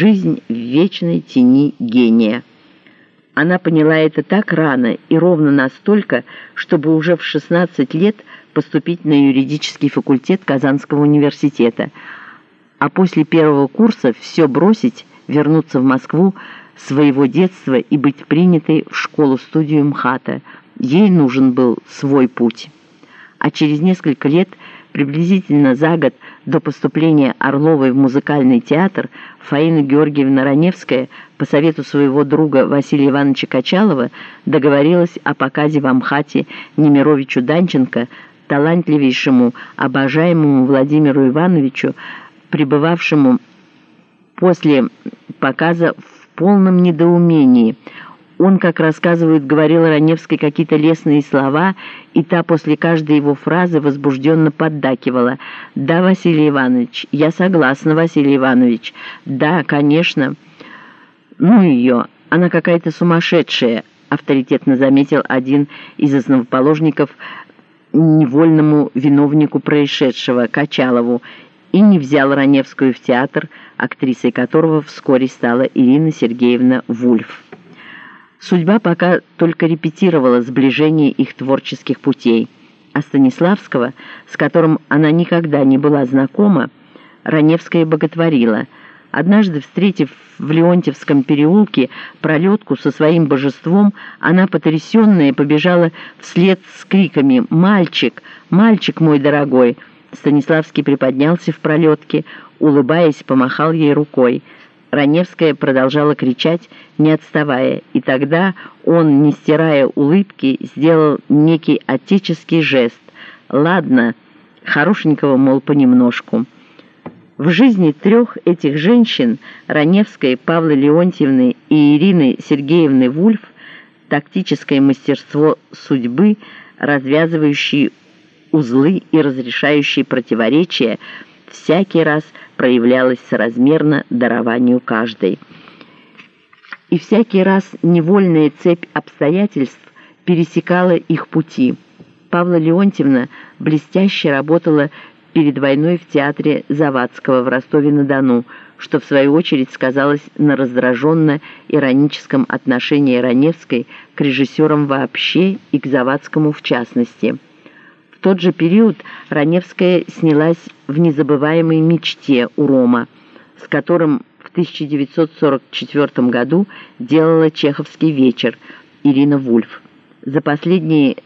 жизнь в вечной тени гения. Она поняла это так рано и ровно настолько, чтобы уже в 16 лет поступить на юридический факультет Казанского университета, а после первого курса все бросить, вернуться в Москву, своего детства и быть принятой в школу-студию МХАТа. Ей нужен был свой путь. А через несколько лет, приблизительно за год до поступления Орловой в музыкальный театр, Фаина Георгиевна Раневская по совету своего друга Василия Ивановича Качалова договорилась о показе в Амхате Немировичу Данченко, талантливейшему, обожаемому Владимиру Ивановичу, пребывавшему после показа в полном недоумении. Он, как рассказывают, говорил Раневской какие-то лестные слова, и та после каждой его фразы возбужденно поддакивала. «Да, Василий Иванович, я согласна, Василий Иванович. Да, конечно». «Ну ее, она какая-то сумасшедшая», — авторитетно заметил один из основоположников невольному виновнику происшедшего, Качалову, и не взял Раневскую в театр, актрисой которого вскоре стала Ирина Сергеевна Вульф. Судьба пока только репетировала сближение их творческих путей, а Станиславского, с которым она никогда не была знакома, Раневская боготворила. Однажды, встретив в Леонтьевском переулке пролетку со своим божеством, она, потрясенная, побежала вслед с криками «Мальчик! Мальчик мой дорогой!» Станиславский приподнялся в пролетке, улыбаясь, помахал ей рукой. Раневская продолжала кричать, не отставая, и тогда он, не стирая улыбки, сделал некий отеческий жест. «Ладно, хорошенького, мол, понемножку». В жизни трех этих женщин, Раневской, Павлы Леонтьевны и Ирины Сергеевны Вульф, тактическое мастерство судьбы, развязывающие узлы и разрешающие противоречия, всякий раз проявлялось соразмерно дарованию каждой. И всякий раз невольная цепь обстоятельств пересекала их пути. Павла Леонтьевна блестяще работала перед войной в театре Завадского в Ростове-на-Дону, что в свою очередь сказалось на раздраженно-ироническом отношении Раневской к режиссерам вообще и к Завадскому в частности тот же период Раневская снялась в незабываемой мечте у Рома, с которым в 1944 году делала «Чеховский вечер» Ирина Вульф. За последние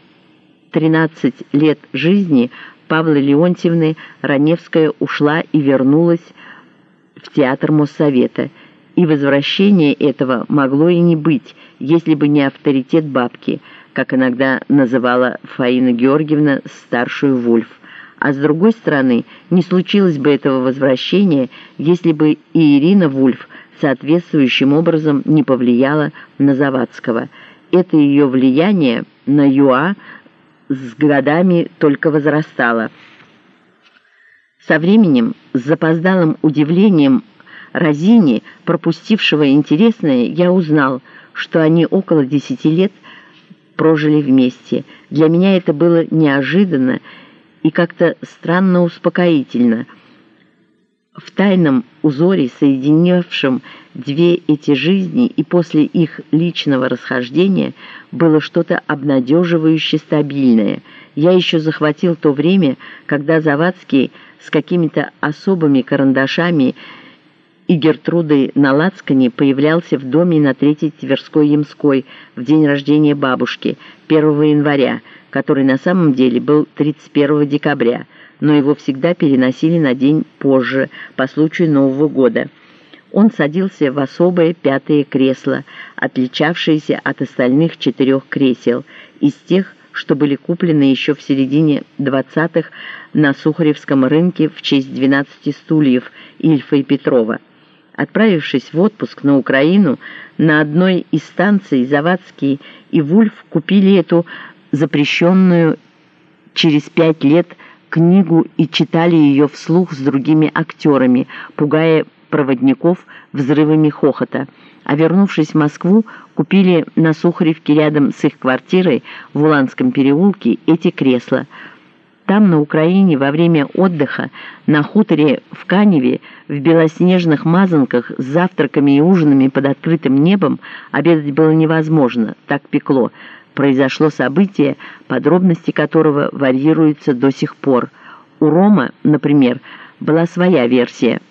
13 лет жизни Павла Леонтьевны Раневская ушла и вернулась в театр Моссовета, и возвращение этого могло и не быть, если бы не авторитет бабки – как иногда называла Фаина Георгиевна старшую Вульф. А с другой стороны, не случилось бы этого возвращения, если бы и Ирина Вульф соответствующим образом не повлияла на Завадского. Это ее влияние на ЮА с годами только возрастало. Со временем, с запоздалым удивлением Розини, пропустившего интересное, я узнал, что они около десяти лет – прожили вместе. Для меня это было неожиданно и как-то странно успокоительно. В тайном узоре, соединившем две эти жизни, и после их личного расхождения было что-то обнадеживающе стабильное. Я еще захватил то время, когда Завадский с какими-то особыми карандашами и Гертрудой на Лацкане появлялся в доме на Третьей Тверской Ямской в день рождения бабушки, 1 января, который на самом деле был 31 декабря, но его всегда переносили на день позже, по случаю Нового года. Он садился в особое пятое кресло, отличавшееся от остальных четырех кресел, из тех, что были куплены еще в середине 20-х на Сухаревском рынке в честь 12 стульев Ильфа и Петрова. Отправившись в отпуск на Украину, на одной из станций Завадский и Вульф купили эту запрещенную через пять лет книгу и читали ее вслух с другими актерами, пугая проводников взрывами хохота. А вернувшись в Москву, купили на Сухаревке рядом с их квартирой в Уланском переулке эти кресла – Там, на Украине, во время отдыха, на хуторе в Каневе, в белоснежных мазанках с завтраками и ужинами под открытым небом обедать было невозможно, так пекло. Произошло событие, подробности которого варьируются до сих пор. У Рома, например, была своя версия –